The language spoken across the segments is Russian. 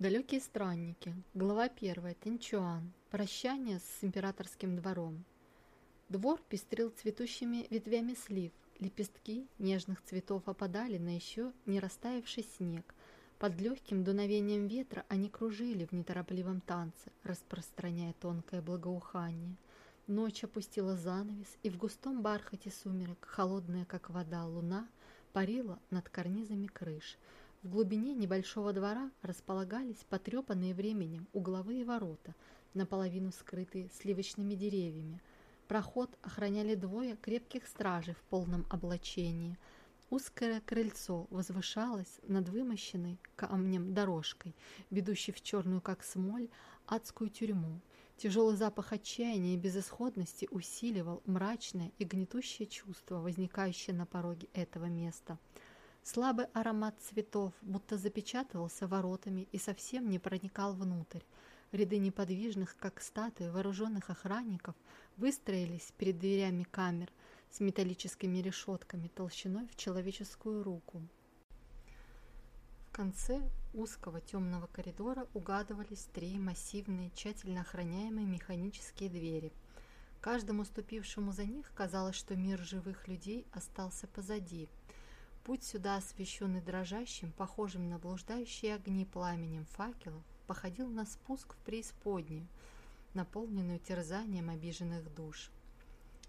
Далекие странники. Глава 1. Тинчуан. Прощание с императорским двором. Двор пестрил цветущими ветвями слив. Лепестки нежных цветов опадали на еще не растаявший снег. Под легким дуновением ветра они кружили в неторопливом танце, распространяя тонкое благоухание. Ночь опустила занавес, и в густом бархате сумерек, холодная как вода луна, парила над карнизами крыш – в глубине небольшого двора располагались потрепанные временем угловые ворота, наполовину скрытые сливочными деревьями. Проход охраняли двое крепких стражей в полном облачении. Узкое крыльцо возвышалось над вымощенной камнем дорожкой, ведущей в черную, как смоль, адскую тюрьму. Тяжелый запах отчаяния и безысходности усиливал мрачное и гнетущее чувство, возникающее на пороге этого места – Слабый аромат цветов будто запечатывался воротами и совсем не проникал внутрь. Ряды неподвижных, как статуи вооруженных охранников, выстроились перед дверями камер с металлическими решетками толщиной в человеческую руку. В конце узкого темного коридора угадывались три массивные, тщательно охраняемые механические двери. Каждому ступившему за них казалось, что мир живых людей остался позади – Путь сюда, освещенный дрожащим, похожим на блуждающие огни пламенем факелов, походил на спуск в преисподнюю, наполненную терзанием обиженных душ.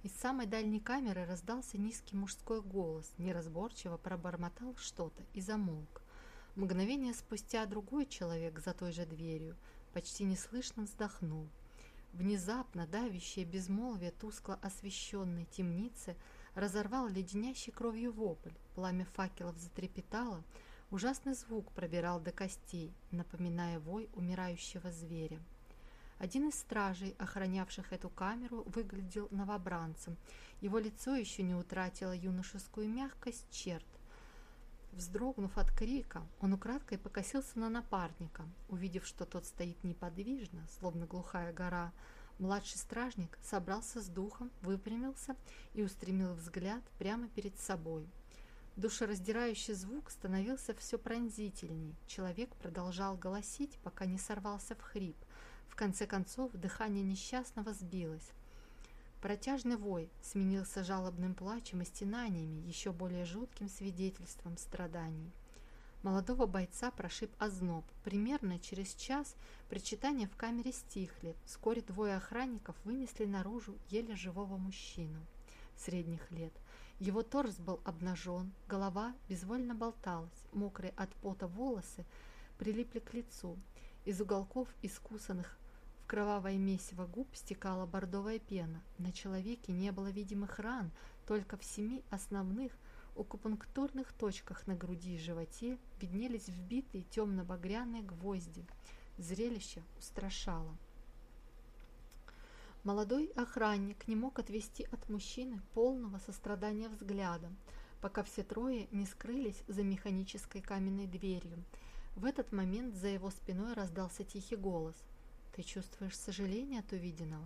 Из самой дальней камеры раздался низкий мужской голос, неразборчиво пробормотал что-то и замолк. Мгновение спустя другой человек за той же дверью почти неслышно вздохнул. Внезапно давящее безмолвие тускло освещенной темницы – разорвал леденящий кровью вопль. Пламя факелов затрепетало, ужасный звук пробирал до костей, напоминая вой умирающего зверя. Один из стражей, охранявших эту камеру, выглядел новобранцем. Его лицо еще не утратило юношескую мягкость черт. Вздрогнув от крика, он украдкой покосился на напарника. Увидев, что тот стоит неподвижно, словно глухая гора, Младший стражник собрался с духом, выпрямился и устремил взгляд прямо перед собой. Душераздирающий звук становился все пронзительней. Человек продолжал голосить, пока не сорвался в хрип. В конце концов, дыхание несчастного сбилось. Протяжный вой сменился жалобным плачем и стенаниями, еще более жутким свидетельством страданий. Молодого бойца прошиб озноб. Примерно через час причитания в камере стихли. Вскоре двое охранников вынесли наружу еле живого мужчину средних лет. Его торс был обнажен, голова безвольно болталась, мокрые от пота волосы прилипли к лицу. Из уголков искусанных в кровавое месиво губ стекала бордовая пена. На человеке не было видимых ран, только в семи основных – акупунктурных точках на груди и животе виднелись вбитые темно-багряные гвозди. Зрелище устрашало. Молодой охранник не мог отвести от мужчины полного сострадания взгляда, пока все трое не скрылись за механической каменной дверью. В этот момент за его спиной раздался тихий голос. «Ты чувствуешь сожаление от увиденного?»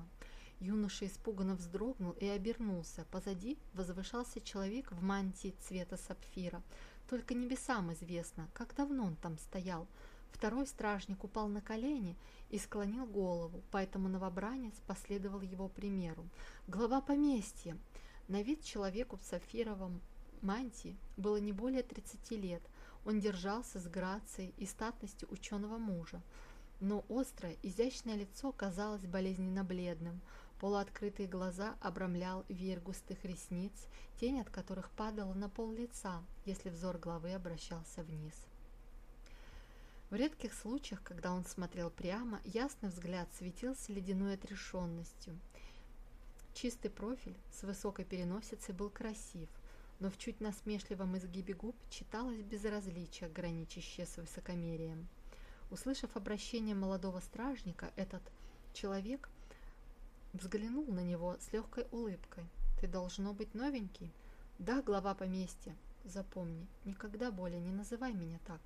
Юноша испуганно вздрогнул и обернулся. Позади возвышался человек в мантии цвета сапфира. Только небесам известно, как давно он там стоял. Второй стражник упал на колени и склонил голову, поэтому новобранец последовал его примеру. Глава поместья. На вид человеку в сапфировом мантии было не более 30 лет. Он держался с грацией и статностью ученого мужа. Но острое, изящное лицо казалось болезненно бледным – Полуоткрытые глаза обрамлял веер густых ресниц, тень от которых падала на пол лица, если взор главы обращался вниз. В редких случаях, когда он смотрел прямо, ясный взгляд светился ледяной отрешенностью. Чистый профиль с высокой переносицей был красив, но в чуть насмешливом изгибе губ читалось безразличие, граничащее с высокомерием. Услышав обращение молодого стражника, этот человек взглянул на него с легкой улыбкой. «Ты должно быть новенький?» «Да, глава поместья. Запомни, никогда более не называй меня так.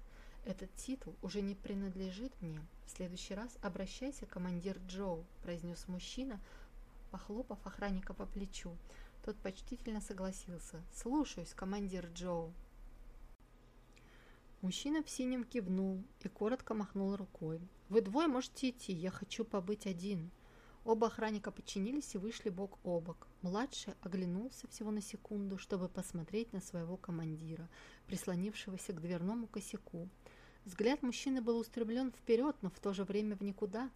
Этот титул уже не принадлежит мне. В следующий раз обращайся, командир Джоу», – произнес мужчина, похлопав охранника по плечу. Тот почтительно согласился. «Слушаюсь, командир Джоу». Мужчина в синем кивнул и коротко махнул рукой. «Вы двое можете идти, я хочу побыть один». Оба охранника подчинились и вышли бок о бок. Младший оглянулся всего на секунду, чтобы посмотреть на своего командира, прислонившегося к дверному косяку. Взгляд мужчины был устремлен вперед, но в то же время в никуда.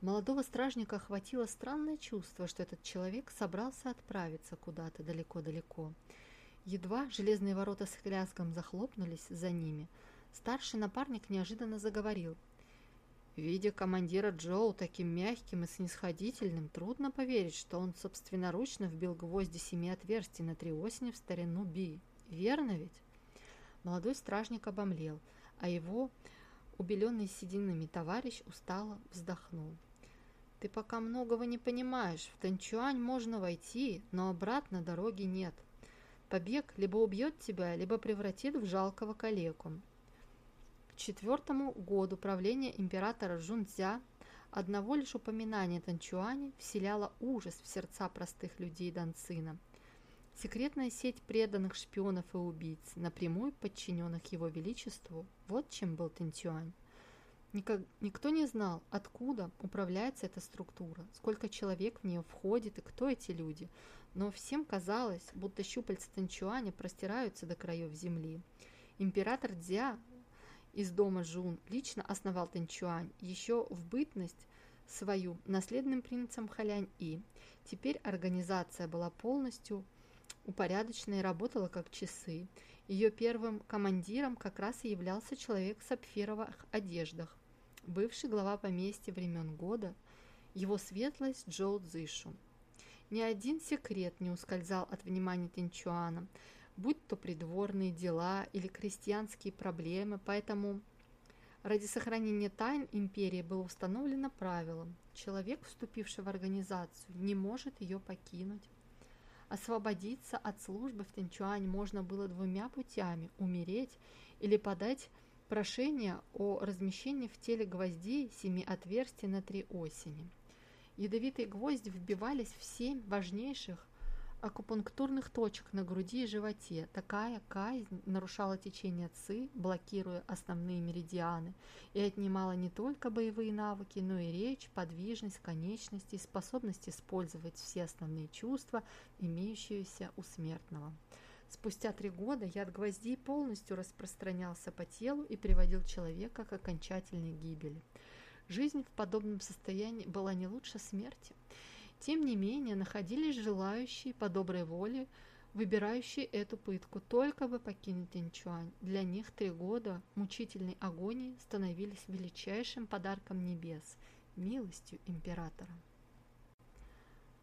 Молодого стражника охватило странное чувство, что этот человек собрался отправиться куда-то далеко-далеко. Едва железные ворота с лязгом захлопнулись за ними, старший напарник неожиданно заговорил. Видя командира Джоу таким мягким и снисходительным, трудно поверить, что он собственноручно вбил гвозди семи отверстий на три осени в старину Би. Верно ведь? Молодой стражник обомлел, а его убеленный сединами товарищ устало вздохнул. «Ты пока многого не понимаешь. В Танчуань можно войти, но обратно дороги нет. Побег либо убьет тебя, либо превратит в жалкого калеку. Четвертому году правления императора Жунцзя одного лишь упоминания Танчуани вселяло ужас в сердца простых людей Данцина. Секретная сеть преданных шпионов и убийц, напрямую подчиненных его величеству, вот чем был Танчуань. Никто не знал, откуда управляется эта структура, сколько человек в нее входит и кто эти люди – но всем казалось, будто щупальца Танчуаня простираются до краев земли. Император Дзя из дома Жун лично основал Танчуань еще в бытность свою наследным принцем Халянь-И. Теперь организация была полностью упорядочена и работала как часы. Ее первым командиром как раз и являлся человек в сапфировых одеждах, бывший глава поместья времен года, его светлость Джоу Цзышу. Ни один секрет не ускользал от внимания Тинчуана, будь то придворные дела или крестьянские проблемы, поэтому ради сохранения тайн империи было установлено правило – человек, вступивший в организацию, не может ее покинуть. Освободиться от службы в Тинчуане можно было двумя путями – умереть или подать прошение о размещении в теле гвоздей семи отверстий на три осени. Ядовитые гвозди вбивались в семь важнейших акупунктурных точек на груди и животе. Такая казнь нарушала течение ЦИ, блокируя основные меридианы, и отнимала не только боевые навыки, но и речь, подвижность, конечности и способность использовать все основные чувства, имеющиеся у смертного. Спустя три года яд гвоздей полностью распространялся по телу и приводил человека к окончательной гибели. Жизнь в подобном состоянии была не лучше смерти. Тем не менее, находились желающие по доброй воле, выбирающие эту пытку, только бы покинуть Инчуань. Для них три года мучительной агонии становились величайшим подарком небес, милостью императора.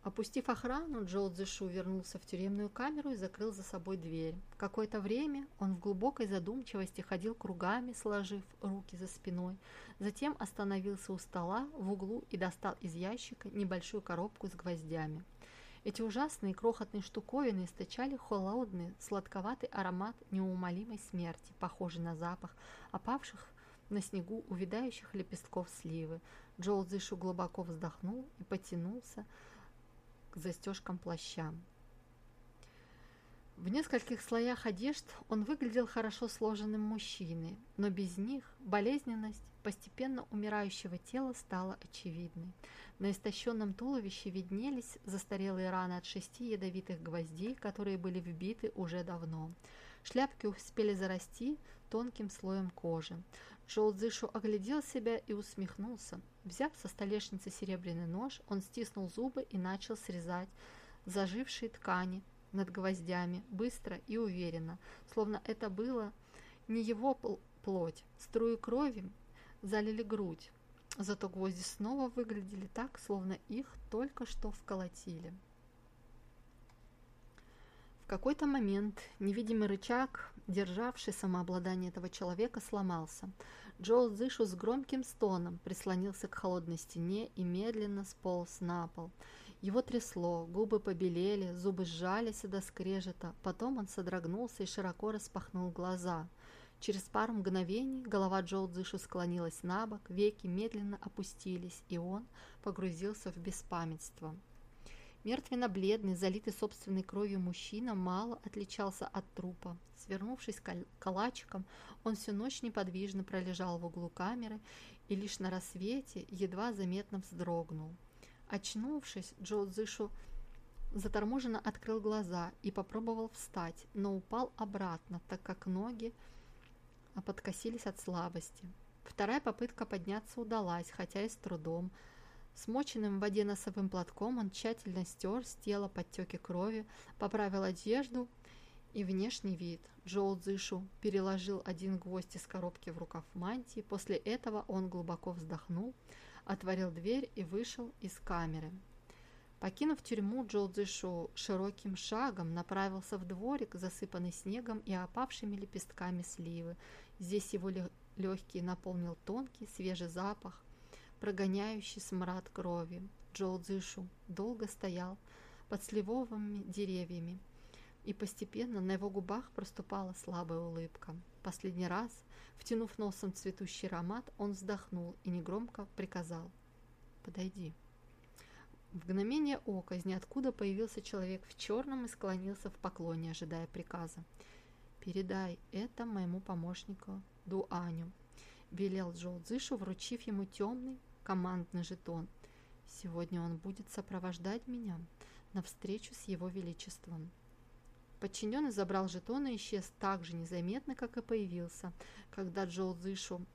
Опустив охрану, Джоу Цзэшу вернулся в тюремную камеру и закрыл за собой дверь. Какое-то время он в глубокой задумчивости ходил кругами, сложив руки за спиной. Затем остановился у стола в углу и достал из ящика небольшую коробку с гвоздями. Эти ужасные крохотные штуковины источали холодный, сладковатый аромат неумолимой смерти, похожий на запах опавших на снегу увядающих лепестков сливы. Джоу Цзэшу глубоко вздохнул и потянулся, к застежкам плаща. В нескольких слоях одежд он выглядел хорошо сложенным мужчиной, но без них болезненность постепенно умирающего тела стала очевидной. На истощенном туловище виднелись застарелые раны от шести ядовитых гвоздей, которые были вбиты уже давно. Шляпки успели зарасти тонким слоем кожи. Джоу Цзышу оглядел себя и усмехнулся. Взяв со столешницы серебряный нож, он стиснул зубы и начал срезать зажившие ткани над гвоздями, быстро и уверенно, словно это было не его плоть. Струи крови залили грудь, зато гвозди снова выглядели так, словно их только что вколотили. В какой-то момент невидимый рычаг, державший самообладание этого человека, сломался. Джоу Зышу с громким стоном прислонился к холодной стене и медленно сполз на пол. Его трясло, губы побелели, зубы сжались до скрежета. Потом он содрогнулся и широко распахнул глаза. Через пару мгновений голова Джоу Цзышу склонилась на бок, веки медленно опустились, и он погрузился в беспамятство. Мертвенно-бледный, залитый собственной кровью мужчина мало отличался от трупа. Свернувшись калачиком, он всю ночь неподвижно пролежал в углу камеры и лишь на рассвете едва заметно вздрогнул. Очнувшись, Джо Цзышу заторможенно открыл глаза и попробовал встать, но упал обратно, так как ноги подкосились от слабости. Вторая попытка подняться удалась, хотя и с трудом. Смоченным в воде носовым платком он тщательно стер с тела подтеки крови, поправил одежду и внешний вид. Джоу Цзышу переложил один гвоздь из коробки в рукав мантии. После этого он глубоко вздохнул, отворил дверь и вышел из камеры. Покинув тюрьму, Джоу Цзышу широким шагом направился в дворик, засыпанный снегом и опавшими лепестками сливы. Здесь его легкий наполнил тонкий свежий запах, прогоняющий смрад крови. Джоу Цзышу долго стоял под сливовыми деревьями, и постепенно на его губах проступала слабая улыбка. Последний раз, втянув носом цветущий аромат, он вздохнул и негромко приказал «Подойди». В мгновение ока из ниоткуда появился человек в черном и склонился в поклоне, ожидая приказа. «Передай это моему помощнику Дуаню», – велел Джоу Цзышу, вручив ему темный командный жетон. «Сегодня он будет сопровождать меня на встречу с его величеством». Подчиненный забрал жетон и исчез так же незаметно, как и появился. Когда Джоу Цзышу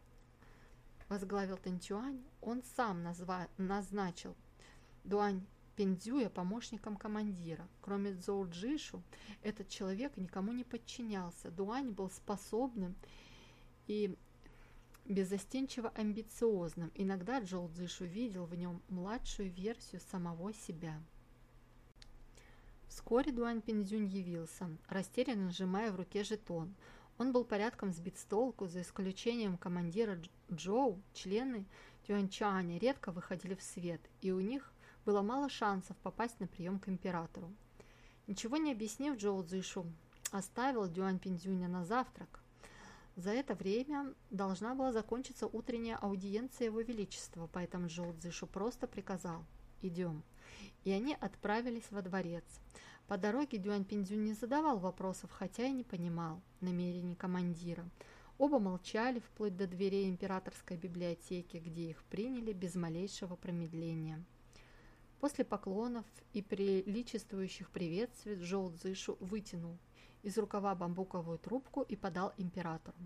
возглавил Тэнчуань, он сам назва назначил Дуань Пендзюя помощником командира. Кроме Цзоу Джишу, этот человек никому не подчинялся. Дуань был способным и беззастенчиво амбициозным. Иногда Джоу Цзишу видел в нем младшую версию самого себя. Вскоре Дуань Пиндзюнь явился, растерянно сжимая в руке жетон. Он был порядком сбит с толку, за исключением командира Джоу, члены Тюаньчаня редко выходили в свет, и у них было мало шансов попасть на прием к императору. Ничего не объяснив, Джоу Цзишу оставил Дюань Пиндзюня на завтрак. За это время должна была закончиться утренняя аудиенция Его Величества, поэтому Джоу Цзишу просто приказал «Идем». И они отправились во дворец. По дороге Дюань Пиндзюнь не задавал вопросов, хотя и не понимал намерений командира. Оба молчали вплоть до дверей императорской библиотеки, где их приняли без малейшего промедления. После поклонов и приличествующих приветствий Джоу Цзышу вытянул из рукава бамбуковую трубку и подал императору.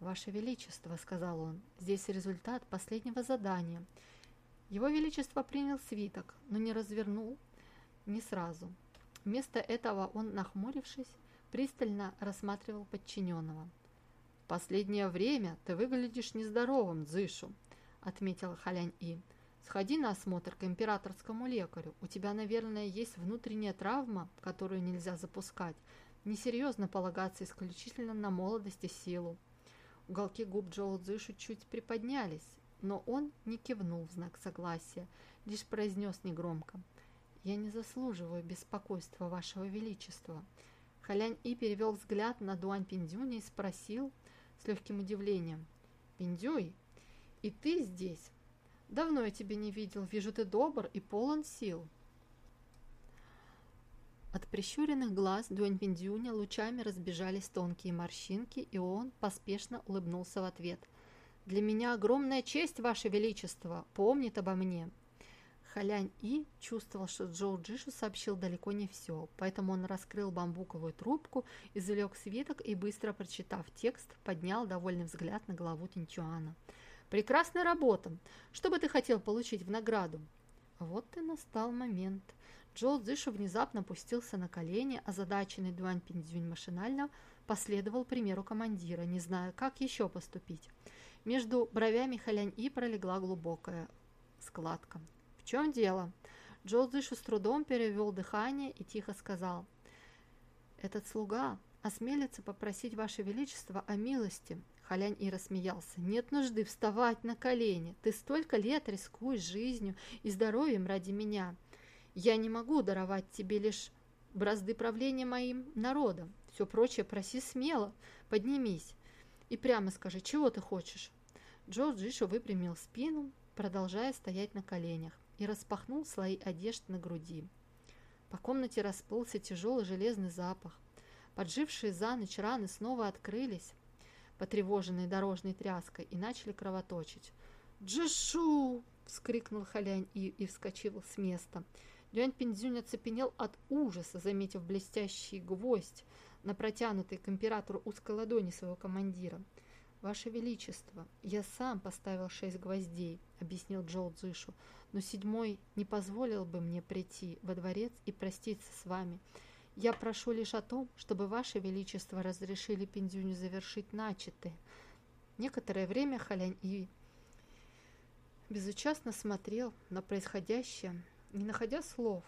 «Ваше Величество», — сказал он, — «здесь результат последнего задания». Его Величество принял свиток, но не развернул не сразу. Вместо этого он, нахмурившись, пристально рассматривал подчиненного. «В последнее время ты выглядишь нездоровым, Цзышу», — отметил Халянь-И. Сходи на осмотр к императорскому лекарю. У тебя, наверное, есть внутренняя травма, которую нельзя запускать. Несерьезно полагаться исключительно на молодость и силу. Уголки губ Джоу Цзышу чуть приподнялись, но он не кивнул в знак согласия, лишь произнес негромко. «Я не заслуживаю беспокойства вашего величества». Халянь И перевел взгляд на Дуань Пиндюня и спросил с легким удивлением. «Пиндюй, и ты здесь?» Давно я тебя не видел, вижу, ты добр и полон сил. От прищуренных глаз Дуэнь Пиндюня лучами разбежались тонкие морщинки, и он поспешно улыбнулся в ответ. «Для меня огромная честь, Ваше Величество! Помнит обо мне!» Халянь И чувствовал, что Джоу Джишу сообщил далеко не все, поэтому он раскрыл бамбуковую трубку, извлек свиток и, быстро прочитав текст, поднял довольный взгляд на голову Тинчуана – Прекрасная работа. Что бы ты хотел получить в награду? Вот и настал момент. Джоу Цзышу внезапно опустился на колени, а задаченный Дуань Пиндзюнь машинально последовал примеру командира, не зная, как еще поступить. Между бровями Халянь И пролегла глубокая складка. «В чем дело?» Джоу Цзышу с трудом перевел дыхание и тихо сказал. «Этот слуга осмелится попросить Ваше Величество о милости, Халянь и рассмеялся. «Нет нужды вставать на колени. Ты столько лет рискуешь жизнью и здоровьем ради меня. Я не могу даровать тебе лишь бразды правления моим народом. Все прочее проси смело. Поднимись и прямо скажи, чего ты хочешь». Джо Джишу выпрямил спину, продолжая стоять на коленях, и распахнул слои одежд на груди. По комнате расплылся тяжелый железный запах. Поджившие за ночь раны снова открылись, потревоженные дорожной тряской, и начали кровоточить. «Джишу!» — вскрикнул Халянь и, и вскочил с места. Дюань Пиндзюнь оцепенел от ужаса, заметив блестящий гвоздь на протянутой к императору узкой ладони своего командира. «Ваше Величество, я сам поставил шесть гвоздей», — объяснил Джоу Цзышу, «но седьмой не позволил бы мне прийти во дворец и проститься с вами. Я прошу лишь о том, чтобы Ваше Величество разрешили Пиндзюню завершить начатое». Некоторое время Халянь И безучастно смотрел на происходящее, не находя слов.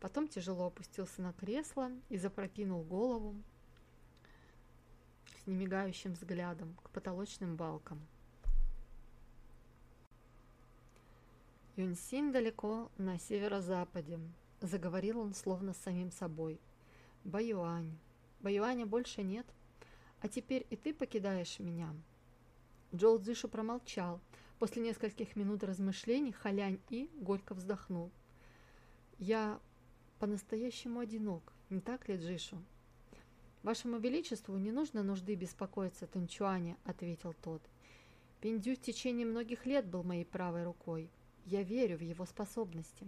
Потом тяжело опустился на кресло и запрокинул голову с немигающим взглядом к потолочным балкам. Юньсинь далеко на северо-западе, заговорил он словно с самим собой. Баюань. Баюаня больше нет. А теперь и ты покидаешь меня. Джоу Цзишу промолчал, После нескольких минут размышлений Халянь И горько вздохнул. «Я по-настоящему одинок, не так ли, Джишу?» «Вашему Величеству не нужно нужды беспокоиться Танчуане», — ответил тот. «Пиндю в течение многих лет был моей правой рукой. Я верю в его способности».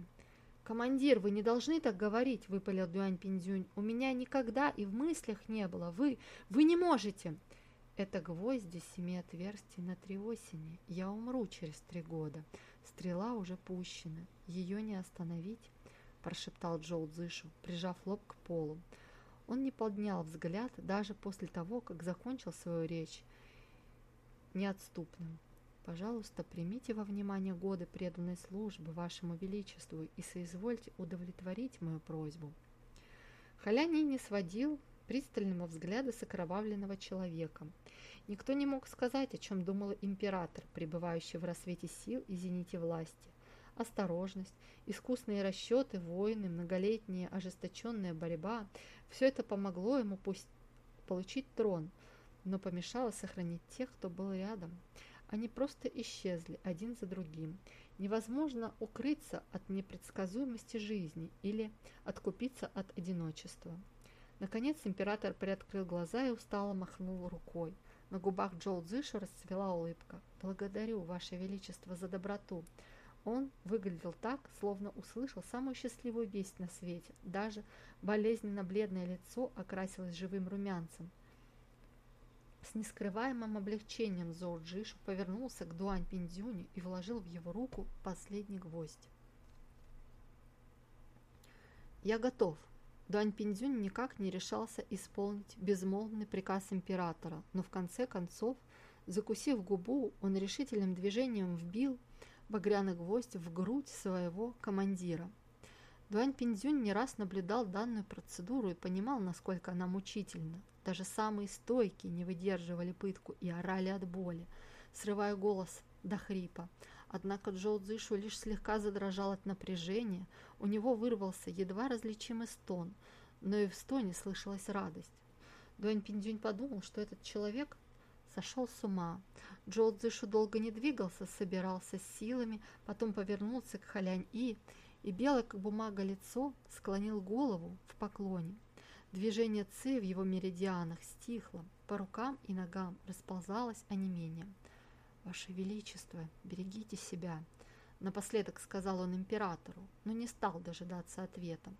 «Командир, вы не должны так говорить», — выпалил Дюань Пиндзюнь. «У меня никогда и в мыслях не было. Вы, вы не можете!» Это гвозди семи отверстий на три осени. Я умру через три года. Стрела уже пущена. Ее не остановить, прошептал Джоу Цзышу, прижав лоб к полу. Он не поднял взгляд даже после того, как закончил свою речь неотступным. Пожалуйста, примите во внимание годы преданной службы вашему величеству и соизвольте удовлетворить мою просьбу. Халяни не сводил пристального взгляда с окровавленного человека. Никто не мог сказать, о чем думал император, пребывающий в рассвете сил и зените власти. Осторожность, искусные расчеты, войны, многолетняя ожесточенная борьба – все это помогло ему пусть получить трон, но помешало сохранить тех, кто был рядом. Они просто исчезли один за другим. Невозможно укрыться от непредсказуемости жизни или откупиться от одиночества. Наконец император приоткрыл глаза и устало махнул рукой. На губах Джоу Цзыша расцвела улыбка. «Благодарю, Ваше Величество, за доброту». Он выглядел так, словно услышал самую счастливую весть на свете. Даже болезненно бледное лицо окрасилось живым румянцем. С нескрываемым облегчением Зоу Джишу повернулся к Дуань Пиндзюню и вложил в его руку последний гвоздь. «Я готов», Дуань Пиндзюнь никак не решался исполнить безмолвный приказ императора, но в конце концов, закусив губу, он решительным движением вбил багряный гвоздь в грудь своего командира. Дуань Пиндзюнь не раз наблюдал данную процедуру и понимал, насколько она мучительна. Даже самые стойкие не выдерживали пытку и орали от боли, срывая голос до хрипа. Однако Джоу Цзышу лишь слегка задрожал от напряжения, у него вырвался едва различимый стон, но и в стоне слышалась радость. Дуань Пиндюнь подумал, что этот человек сошел с ума. Джоу Цзышу долго не двигался, собирался с силами, потом повернулся к Халянь И, и белое, как бумага, лицо склонил голову в поклоне. Движение Ци в его меридианах стихло, по рукам и ногам расползалось онемение. «Ваше Величество, берегите себя», — напоследок сказал он императору, но не стал дожидаться ответа.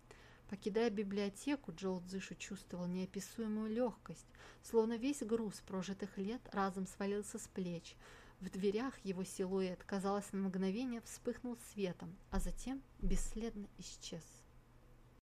Покидая библиотеку, Джоу Цзышу чувствовал неописуемую легкость, словно весь груз прожитых лет разом свалился с плеч. В дверях его силуэт, казалось, на мгновение вспыхнул светом, а затем бесследно исчез.